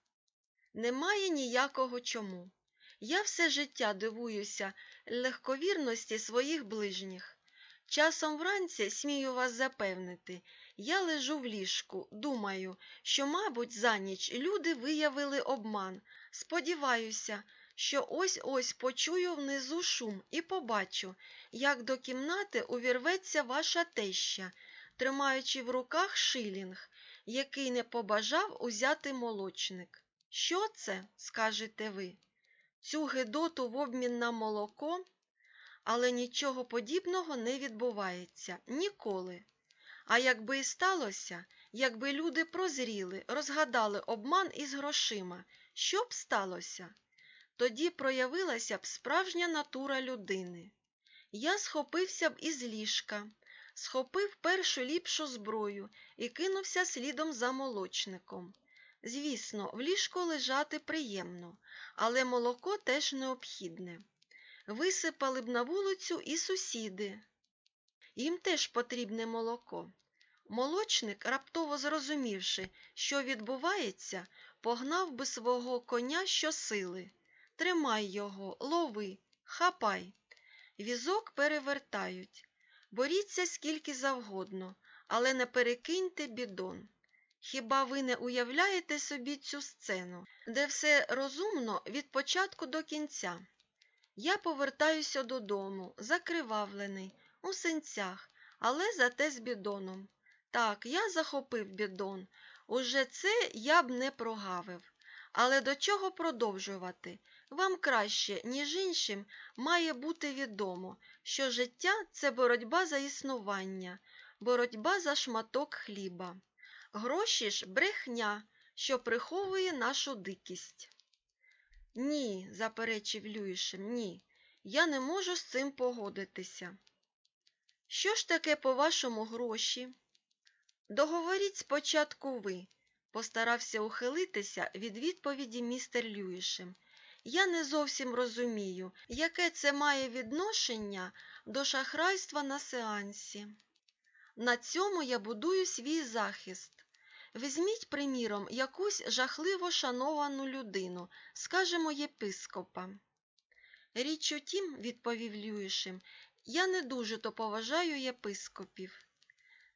Немає ніякого чому. Я все життя дивуюся легковірності своїх ближніх. Часом вранці, смію вас запевнити, я лежу в ліжку, думаю, що, мабуть, за ніч люди виявили обман. Сподіваюся, що ось-ось почую внизу шум і побачу, як до кімнати увірветься ваша теща, тримаючи в руках шилінг, який не побажав узяти молочник. Що це, скажете ви? Цю гидоту в обмін на молоко? Але нічого подібного не відбувається ніколи. А якби і сталося, якби люди прозріли, розгадали обман із грошима, що б сталося? Тоді проявилася б справжня натура людини. Я схопився б із ліжка, схопив першу ліпшу зброю і кинувся слідом за молочником. Звісно, в ліжку лежати приємно, але молоко теж необхідне. Висипали б на вулицю і сусіди. Їм теж потрібне молоко. Молочник, раптово зрозумівши, що відбувається, погнав би свого коня щосили. Тримай його, лови, хапай. Візок перевертають. Боріться скільки завгодно, але не перекиньте бідон. Хіба ви не уявляєте собі цю сцену, де все розумно від початку до кінця? Я повертаюся додому, закривавлений, у синцях, але зате з бідоном. Так, я захопив бідон. Уже це я б не прогавив. Але до чого продовжувати? Вам краще, ніж іншим, має бути відомо, що життя це боротьба за існування, боротьба за шматок хліба. Гроші ж брехня, що приховує нашу дикість. Ні, заперечив Люїшем, ні, я не можу з цим погодитися. Що ж таке, по-вашому, гроші? Договоріть спочатку ви, постарався ухилитися від відповіді містер Люїшем. Я не зовсім розумію, яке це має відношення до шахрайства на сеансі. На цьому я будую свій захист. Візьміть, приміром, якусь жахливо шановану людину, скажемо, єпископа. Річ у тім, відповів Люїшем, я не дуже то поважаю єпископів.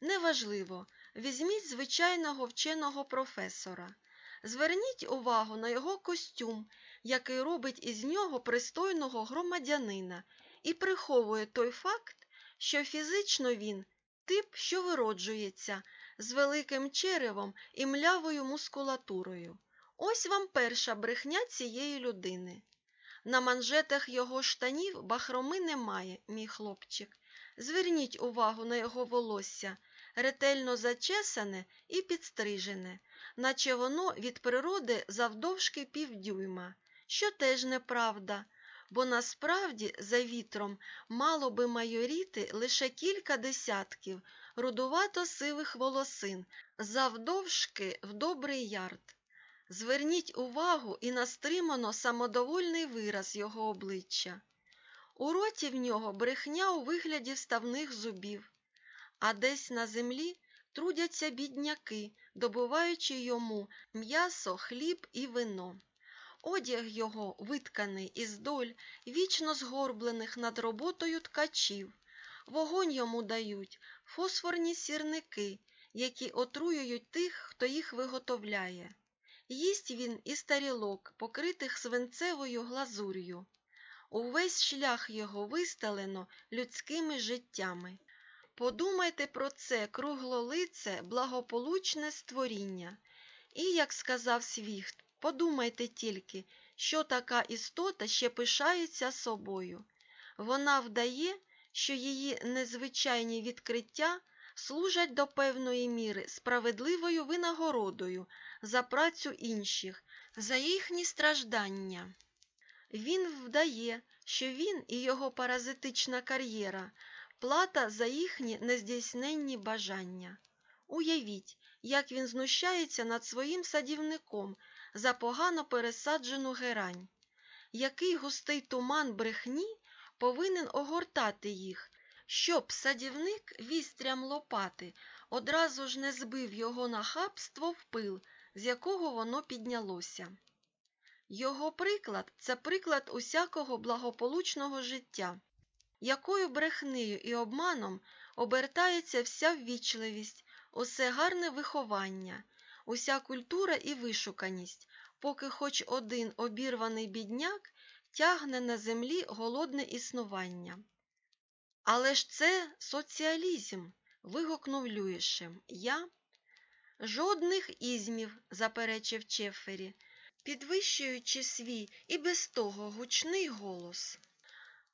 Неважливо, візьміть звичайного вченого професора. Зверніть увагу на його костюм, який робить із нього пристойного громадянина, і приховує той факт, що фізично він тип, що вироджується, з великим черевом і млявою мускулатурою. Ось вам перша брехня цієї людини. На манжетах його штанів бахроми немає, мій хлопчик. Зверніть увагу на його волосся, ретельно зачесане і підстрижене, наче воно від природи завдовжки півдюйма, що теж неправда, бо насправді за вітром мало би майоріти лише кілька десятків рудувато сивих волосин, завдовжки в добрий ярд. Зверніть увагу і на стримано самодовольний вираз його обличчя. У роті в нього брехня у вигляді вставних зубів, а десь на землі трудяться бідняки, добуваючи йому м'ясо, хліб і вино. Одяг його витканий із доль вічно згорблених над роботою ткачів. Вогонь йому дають фосфорні сірники, які отруюють тих, хто їх виготовляє. Їсть він і старілок, покритих свинцевою глазур'ю. Увесь шлях його вистелено людськими життями. Подумайте про це круглолице, благополучне створіння. І, як сказав Свіхт, подумайте тільки, що така істота ще пишається собою. Вона вдає, що її незвичайні відкриття служать до певної міри справедливою винагородою за працю інших, за їхні страждання. Він вдає, що він і його паразитична кар'єра плата за їхні нездійсненні бажання. Уявіть, як він знущається над своїм садівником за погано пересаджену герань. Який густий туман брехні повинен огортати їх, щоб садівник вістрям лопати одразу ж не збив його нахабство в пил, з якого воно піднялося. Його приклад це приклад усякого благополучного життя, якою брехнею і обманом обертається вся ввічливість, усе гарне виховання, уся культура і вишуканість, поки хоч один обірваний бідняк тягне на землі голодне існування. Але ж це соціалізм, вигукнув Люїшем. Я жодних ізмів, заперечив Чефері, підвищуючи свій і без того гучний голос.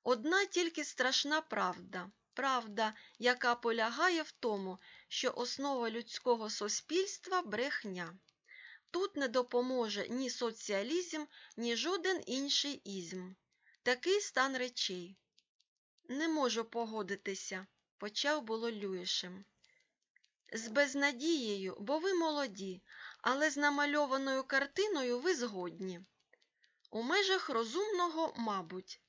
Одна тільки страшна правда, правда, яка полягає в тому, що основа людського суспільства брехня. Тут не допоможе ні соціалізм, ні жоден інший ізм. Такий стан речей. Не можу погодитися, почав було Люїшем. З безнадією, бо ви молоді, але з намальованою картиною ви згодні. У межах розумного, мабуть,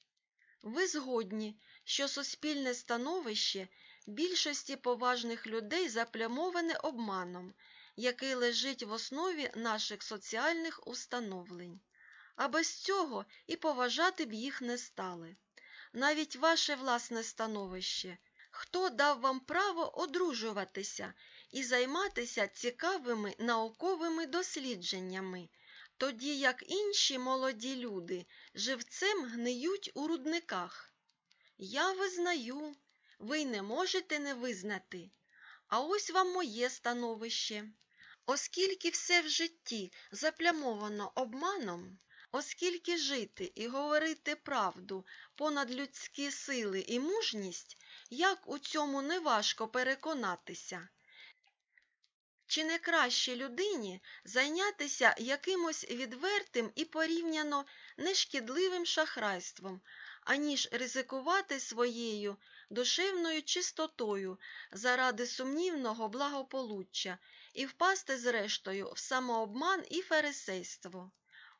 ви згодні, що суспільне становище більшості поважних людей заплямоване обманом, який лежить в основі наших соціальних установлень. А без цього і поважати б їх не стали. Навіть ваше власне становище. Хто дав вам право одружуватися і займатися цікавими науковими дослідженнями, тоді як інші молоді люди живцем гниють у рудниках? Я визнаю, ви не можете не визнати. А ось вам моє становище. Оскільки все в житті заплямовано обманом, оскільки жити і говорити правду понад людські сили і мужність, як у цьому неважко переконатися. Чи не краще людині зайнятися якимось відвертим і порівняно нешкідливим шахрайством, аніж ризикувати своєю душевною чистотою заради сумнівного благополуччя і впасти зрештою в самообман і фарисейство?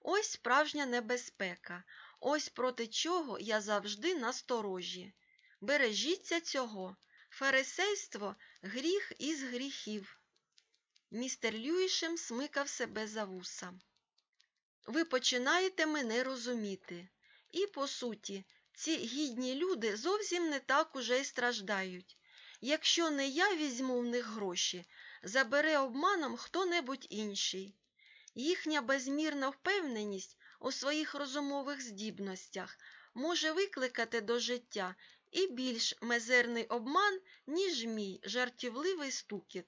Ось справжня небезпека, ось проти чого я завжди насторожі. Бережіться цього. Фарисейство гріх із гріхів. Містер Люїшем смикав себе за вуса. Ви починаєте мене розуміти. І, по суті, ці гідні люди зовсім не так уже й страждають. Якщо не я візьму в них гроші, забере обманом хто-небудь інший. Їхня безмірна впевненість у своїх розумових здібностях може викликати до життя і більш мезерний обман, ніж мій жартівливий стукіт.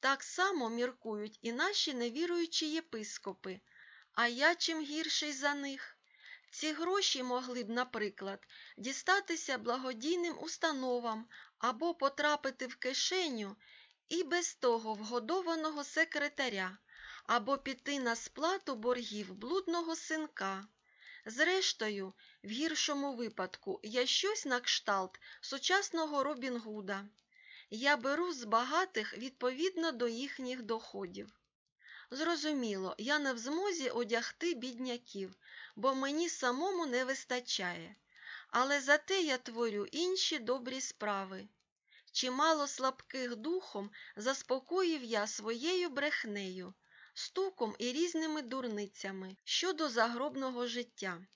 Так само міркують і наші невіруючі єпископи, а я чим гірший за них. Ці гроші могли б, наприклад, дістатися благодійним установам або потрапити в кишеню і без того вгодованого секретаря, або піти на сплату боргів блудного синка. Зрештою, в гіршому випадку я щось на кшталт сучасного Робін Гуда. Я беру з багатих відповідно до їхніх доходів. Зрозуміло, я не в змозі одягти бідняків, бо мені самому не вистачає, але зате я творю інші добрі справи. Чимало слабких духом заспокоїв я своєю брехнею, стуком і різними дурницями щодо загробного життя.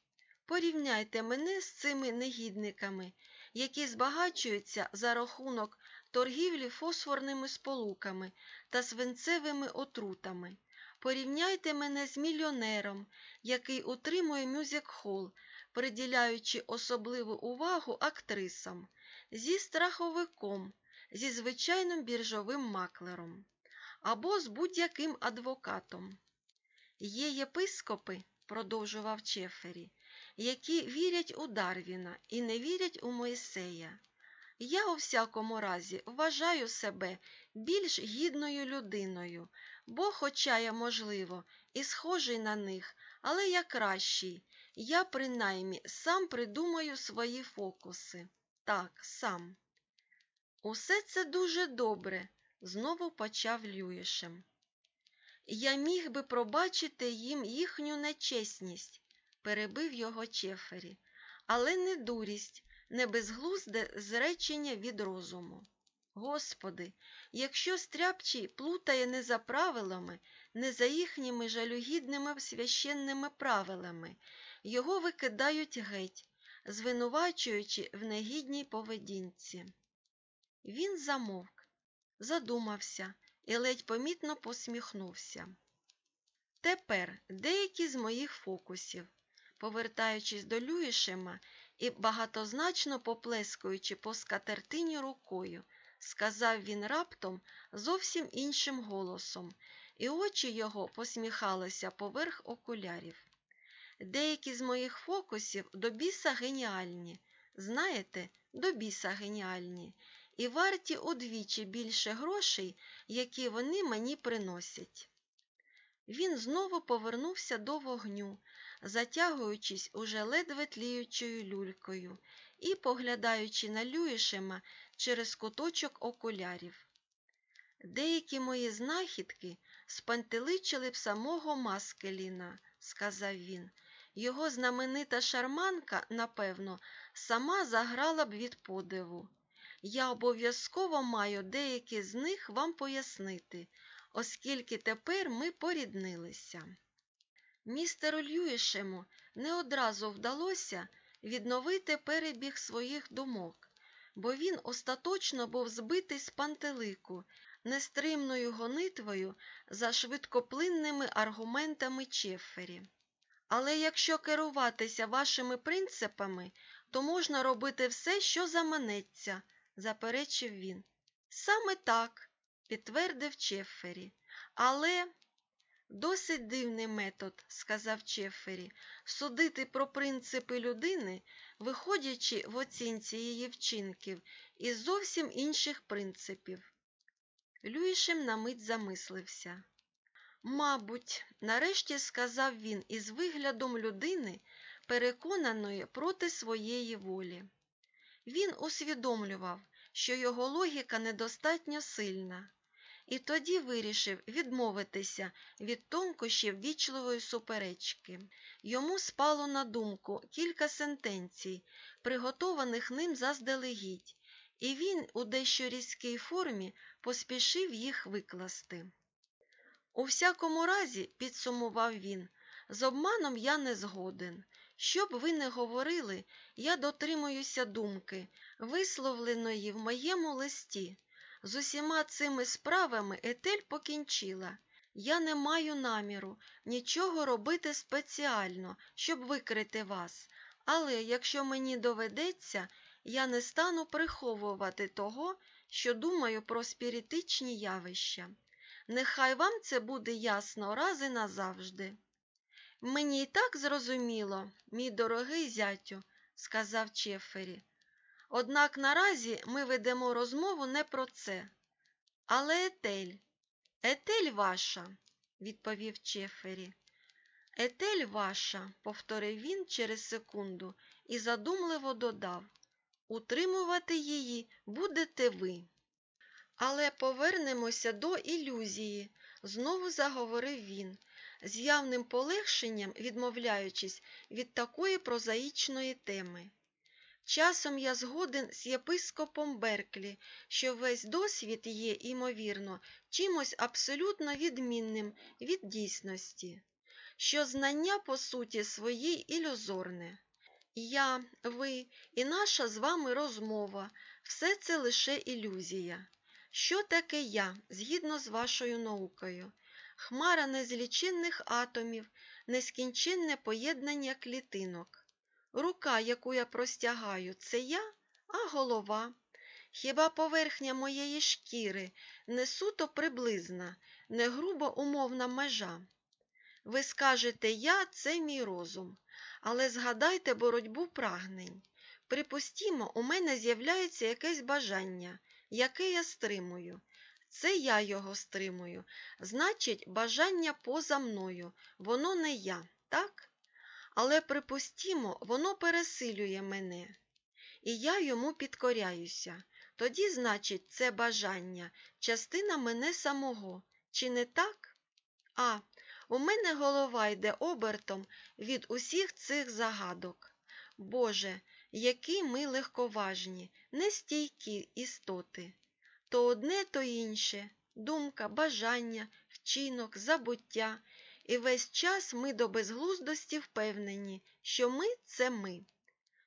Порівняйте мене з цими негідниками, які збагачуються за рахунок торгівлі фосфорними сполуками та свинцевими отрутами. Порівняйте мене з мільйонером, який утримує мюзик-хол, приділяючи особливу увагу актрисам, зі страховиком, зі звичайним біржовим маклером або з будь-яким адвокатом. Є єпископи, продовжував Чефері, які вірять у Дарвіна і не вірять у Моїсея. Я у всякому разі вважаю себе більш гідною людиною, бо, хоча я, можливо, і схожий на них, але я кращий. Я, принаймні, сам придумаю свої фокуси. Так, сам. Усе це дуже добре, знову почав Люїшем. Я міг би пробачити їм їхню нечесність, перебив його Чефері, але не дурість, не безглузде зречення від розуму. Господи, якщо стряпчий плутає не за правилами, не за їхніми жалюгідними священними правилами, його викидають геть, звинувачуючи в негідній поведінці. Він замовк, задумався і ледь помітно посміхнувся. Тепер деякі з моїх фокусів, повертаючись до Люїшема і багатозначно поплескуючи по скатертині рукою, сказав він раптом зовсім іншим голосом, і очі його посміхалися поверх окулярів. Деякі з моїх фокусів до біса геніальні, знаєте, до біса геніальні, і варті удвічі більше грошей, які вони мені приносять. Він знову повернувся до вогню, затягуючись уже ледве тліючою люлькою і поглядаючи на Люїшема через куточок окулярів. Деякі мої знахідки спантеличили б самого Маскеліна, сказав він. Його знаменита шарманка, напевно, сама заграла б від подиву. Я обов'язково маю деякі з них вам пояснити, оскільки тепер ми поріднилися. Містеру Льюішему не одразу вдалося відновити перебіг своїх думок, бо він остаточно був збитий з пантелику нестримною гонитвою за швидкоплинними аргументами Чеффері. Але якщо керуватися вашими принципами, то можна робити все, що заманеться, заперечив він. Саме так, підтвердив Чеффері. Але досить дивний метод, сказав Чеффері, судити про принципи людини, виходячи в оцінці її вчинків із зовсім інших принципів. Люїшем на мить замислився. Мабуть, нарешті сказав він із виглядом людини, переконаної проти своєї волі. Він усвідомлював, що його логіка недостатньо сильна, і тоді вирішив відмовитися від тонкощів вічливої суперечки. Йому спало на думку кілька сентенцій, приготованих ним заздалегідь, і він у дещо різкій формі поспішив їх викласти. У всякому разі, підсумував він, з обманом я не згоден. Що б ви не говорили, я дотримуюся думки, висловленої в моєму листі. З усіма цими справами Етель покінчила. Я не маю наміру нічого робити спеціально, щоб викрити вас, але якщо мені доведеться, я не стану приховувати того, що думаю про спіритичні явища. Нехай вам це буде ясно раз і назавжди. Мені й так зрозуміло, мій дорогий зятю, сказав Чефері. Однак наразі ми ведемо розмову не про це. Але етель, етель ваша, відповів Чефері. Етель ваша, повторив він через секунду і задумливо додав. Утримувати її будете ви. Але повернемося до ілюзії, знову заговорив він, з явним полегшенням відмовляючись від такої прозаїчної теми. Часом я згоден з єпископом Берклі, що весь досвід є, ймовірно, чимось абсолютно відмінним від дійсності, що знання, по суті, своїй ілюзорне. Я, ви і наша з вами розмова все це лише ілюзія. Що таке я, згідно з вашою наукою? хмара незліченних атомів, нескінченне поєднання клітинок. Рука, яку я простягаю, це я, а голова. Хіба поверхня моєї шкіри не суто приблизна, не грубо умовна межа? Ви скажете я це мій розум, але згадайте боротьбу прагнень. Припустімо, у мене з'являється якесь бажання, яке я стримую. Це я його стримую. Значить, бажання поза мною, воно не я, так? Але припустімо, воно пересилює мене, і я йому підкоряюся. Тоді, значить, це бажання, частина мене самого. Чи не так? А, у мене голова йде обертом від усіх цих загадок. Боже, які ми легковажні, нестійкі істоти. То одне, то інше, думка, бажання, вчинок, забуття, і весь час ми до безглуздості впевнені, що ми це ми.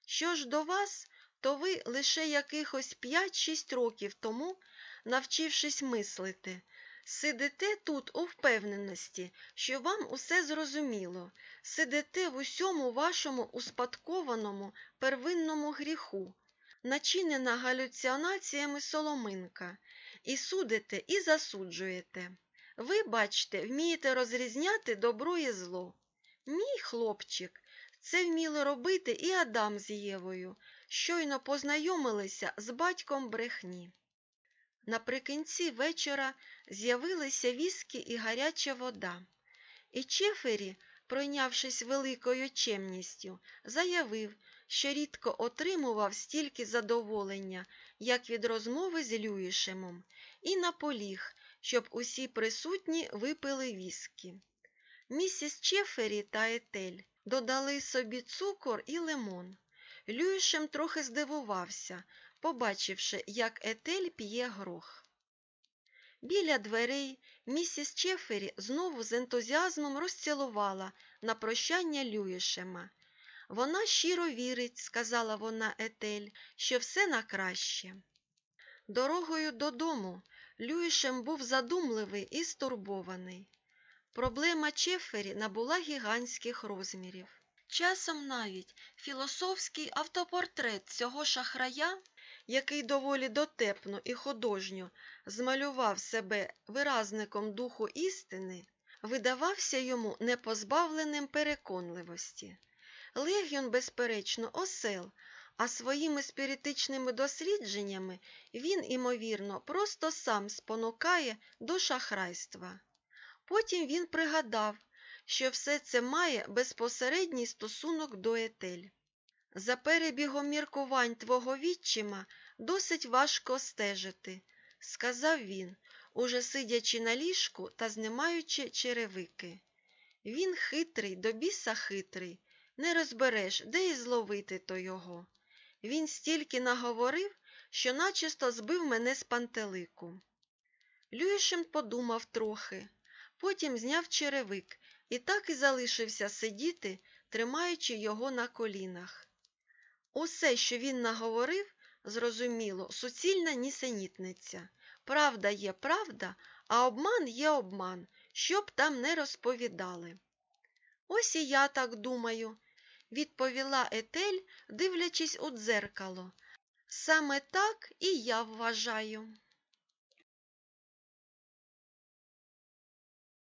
Що ж до вас, то ви лише якихось 5-6 років тому, навчившись мислити, сидите тут у впевненості, що вам усе зрозуміло, сидите в усьому вашому успадкованому первинному гріху, начинена галюціонаціями соломинка, і судите, і засуджуєте. Ви, бачите, вмієте розрізняти добро і зло. Мій хлопчик, це вміли робити і Адам з Євою, щойно познайомилися з батьком брехні. Наприкінці вечора з'явилися віскі і гаряча вода, і Чефері, пройнявшись великою чемністю, заявив, що рідко отримував стільки задоволення, як від розмови з Люїшемом, і наполіг, щоб усі присутні випили віскі. Місіс Чефері та Етель додали собі цукор і лимон. Люїшем трохи здивувався, побачивши, як Етель п'є грох. Біля дверей місіс Чефері знову з ентузіазмом розцілувала на прощання Люїшема. Вона щиро вірить, сказала вона Етель, що все на краще. Дорогою додому Люїшем був задумливий і стурбований. Проблема Чефері набула гігантських розмірів. Часом навіть філософський автопортрет цього шахрая, який доволі дотепно і художньо змалював себе виразником духу істини, видавався йому непозбавленим переконливості. Легіон, безперечно, осел, а своїми спіритичними дослідженнями він, імовірно, просто сам спонукає до шахрайства. Потім він пригадав, що все це має безпосередній стосунок до етель. За перебігом міркувань твого відчима досить важко стежити, сказав він, уже сидячи на ліжку та знімаючи черевики. Він хитрий, до біса хитрий, не розбереш, де і зловити то його. Він стільки наговорив, що начисто збив мене з пантелику. Люїшем подумав трохи, потім зняв черевик і так і залишився сидіти, тримаючи його на колінах. Усе, що він наговорив, зрозуміло, суцільна нісенітниця. Правда є правда, а обман є обман, що б там не розповідали. Ось і я так думаю, відповіла Етель, дивлячись у дзеркало. Саме так і я вважаю.